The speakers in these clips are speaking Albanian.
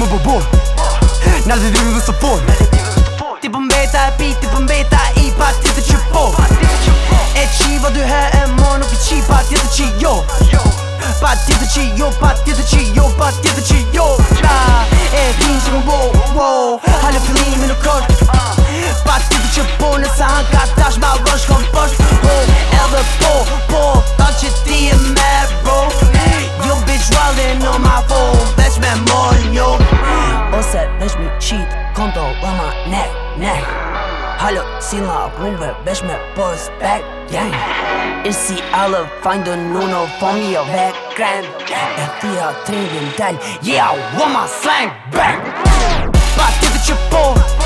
më bëbur Nga dhe dhe dhe support Ti pëmbeta po e pi, ti pëmbeta po i pa ti të që po E qiva dy he e mo nuk i qi pa ti të që jo Pa ti të që jo, pa ti të që jo, pa ti të që jo Da, e rinë që më bo, wo, halë fillimi nuk është Pa ti të që po nësa sa ka tash ba vërë shkon përsh Po, edhe po, po, që ti e merë bro po. You jo, bitch rollin' on my phone, veç me mollin' jo said, bitch me cheat Konto on my neck, neck Hallo, zien la groeven, bitch me boys back, yeah. It's the alle find de Nuno van je weg, grand En via trainen dan, yeah, woman slang, back. But did it je voor?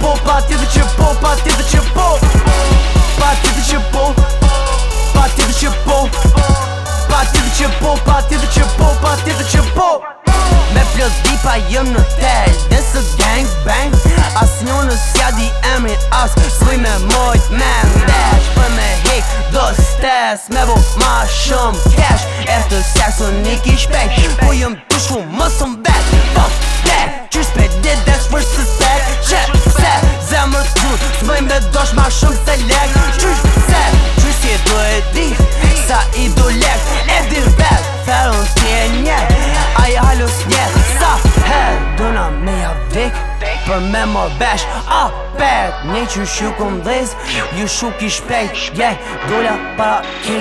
po, pa ti të që po, pa ti të që po Pa ti të që po, pa ti të që po Pa ti të që po, pa ti të që po, pa ti po, të që po Me plës dipa jëm në tel, this is gang bang As një në sja di emri, as svoj me mojt me ndesh Për me hik dë stes, me bo ma shumë cash E të seksu një kishpejt, po jëm të shumë më së Njët, a i halos njët Sa hel, do na me javik Për me më vesh Apet, ne që shukëm dhez Ju shuk i shpejt Dola para kri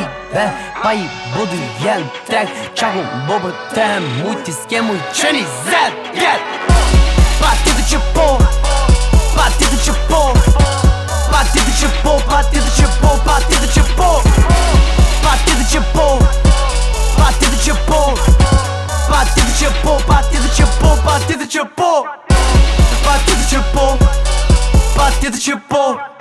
Pa i bëdu jel të tek Qa ku më bëbër të hem Mujtis ke mujt që një zet Pa të të qëpon Pa të të qëpon It's your ball.